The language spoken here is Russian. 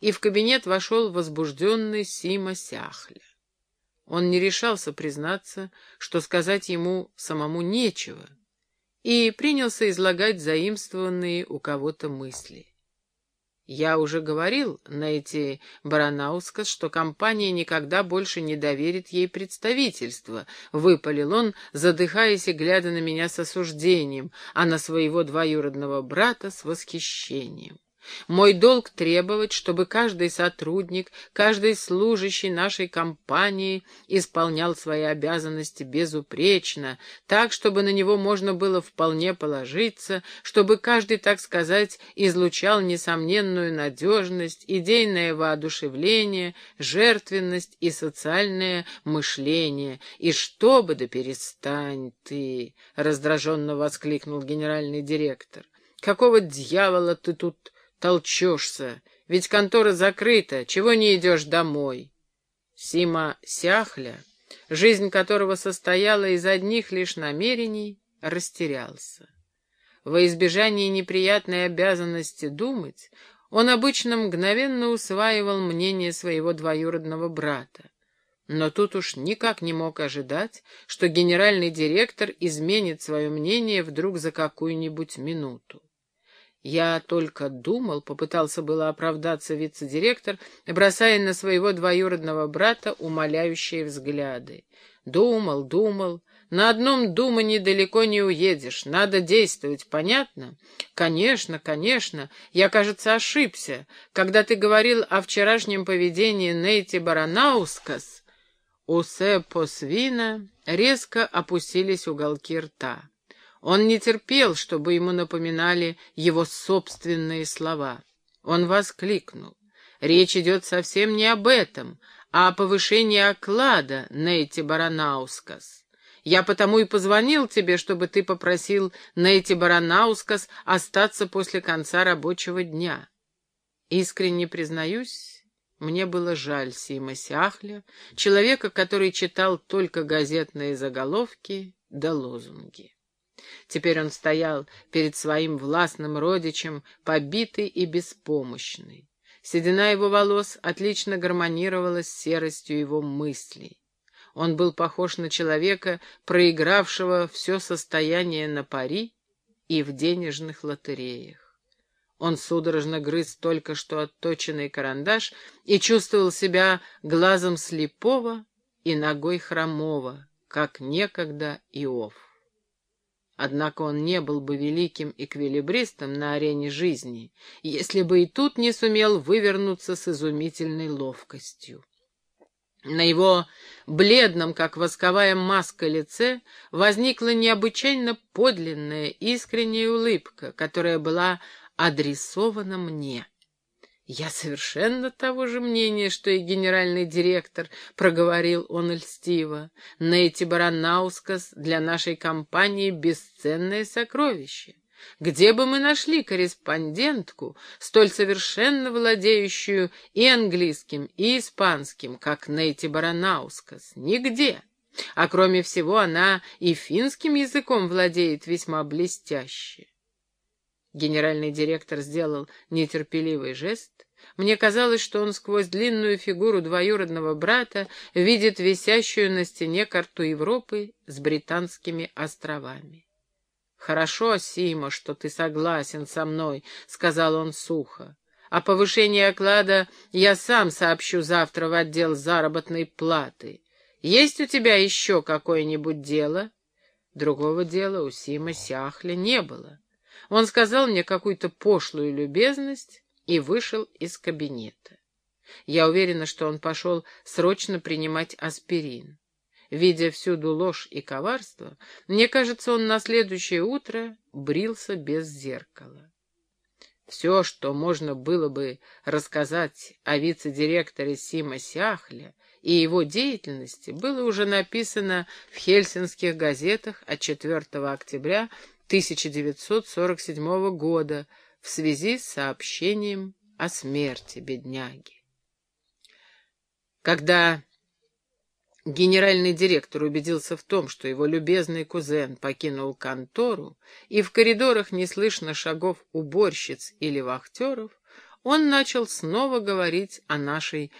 и в кабинет вошел возбужденный Сима Сяхля. Он не решался признаться, что сказать ему самому нечего, и принялся излагать заимствованные у кого-то мысли. Я уже говорил на эти Баранаускас, что компания никогда больше не доверит ей представительство, — выпалил он, задыхаясь и глядя на меня с осуждением, а на своего двоюродного брата с восхищением. Мой долг требовать, чтобы каждый сотрудник, каждый служащий нашей компании исполнял свои обязанности безупречно, так, чтобы на него можно было вполне положиться, чтобы каждый, так сказать, излучал несомненную надежность, идейное воодушевление, жертвенность и социальное мышление. И чтобы, да перестань ты, — раздраженно воскликнул генеральный директор, — какого дьявола ты тут толчешься? Ведь контора закрыта, чего не идешь домой? Сима Сяхля, жизнь которого состояла из одних лишь намерений, растерялся. Во избежание неприятной обязанности думать, он обычно мгновенно усваивал мнение своего двоюродного брата. Но тут уж никак не мог ожидать, что генеральный директор изменит свое мнение вдруг за какую-нибудь минуту. Я только думал, попытался было оправдаться вице-директор, бросая на своего двоюродного брата умоляющие взгляды. Думал, думал. На одном думании далеко не уедешь. Надо действовать, понятно? Конечно, конечно. Я, кажется, ошибся. Когда ты говорил о вчерашнем поведении Нейти Баранаускас, у Сеппо Свина резко опустились уголки рта. Он не терпел, чтобы ему напоминали его собственные слова. Он воскликнул. Речь идет совсем не об этом, а о повышении оклада, Нейти Баранаускас. Я потому и позвонил тебе, чтобы ты попросил Нейти Баранаускас остаться после конца рабочего дня. Искренне признаюсь, мне было жаль Сима Сяхля, человека, который читал только газетные заголовки да лозунги. Теперь он стоял перед своим властным родичем, побитый и беспомощный. Седина его волос отлично гармонировала с серостью его мыслей. Он был похож на человека, проигравшего все состояние на пари и в денежных лотереях. Он судорожно грыз только что отточенный карандаш и чувствовал себя глазом слепого и ногой хромого, как некогда Иов. Однако он не был бы великим эквилибристом на арене жизни, если бы и тут не сумел вывернуться с изумительной ловкостью. На его бледном, как восковая маска, лице возникла необычайно подлинная, искренняя улыбка, которая была адресована мне. «Я совершенно того же мнения, что и генеральный директор», — проговорил он льстиво. «Нейти Баранаускас для нашей компании бесценное сокровище. Где бы мы нашли корреспондентку, столь совершенно владеющую и английским, и испанским, как Нейти Баранаускас? Нигде. А кроме всего, она и финским языком владеет весьма блестяще. Генеральный директор сделал нетерпеливый жест. Мне казалось, что он сквозь длинную фигуру двоюродного брата видит висящую на стене карту Европы с британскими островами. «Хорошо, Сима, что ты согласен со мной», — сказал он сухо. «О повышении оклада я сам сообщу завтра в отдел заработной платы. Есть у тебя еще какое-нибудь дело?» Другого дела у Сима Сяхля не было. Он сказал мне какую-то пошлую любезность и вышел из кабинета. Я уверена, что он пошел срочно принимать аспирин. Видя всюду ложь и коварство, мне кажется, он на следующее утро брился без зеркала. Все, что можно было бы рассказать о вице-директоре Сима Сяхля и его деятельности, было уже написано в хельсинских газетах от 4 октября 1947 года в связи с сообщением о смерти бедняги. Когда генеральный директор убедился в том, что его любезный кузен покинул контору, и в коридорах не слышно шагов уборщиц или вахтеров, он начал снова говорить о нашей